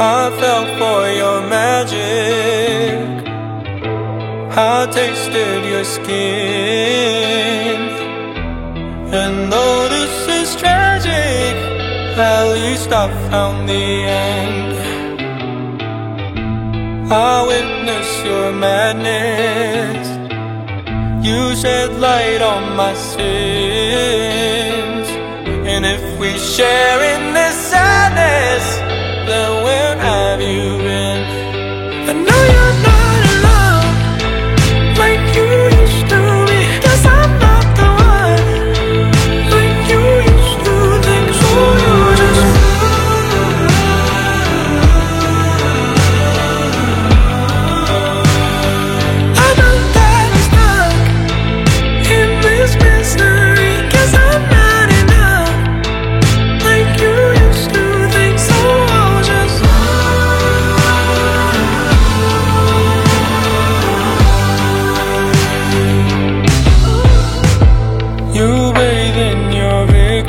I fell for your magic. I tasted your skin. And though this is tragic, at least I found the end. I witnessed your madness. You shed light on my sins. And if we share in this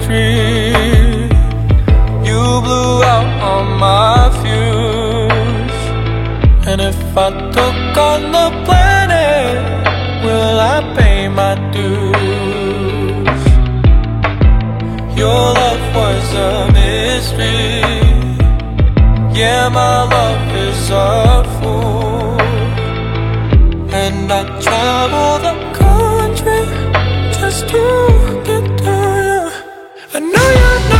victory. You blew out all my fuse. And if I took on the planet, will I pay my dues? Your love was a mystery. Yeah, my love is a fool. And I travel the know you're not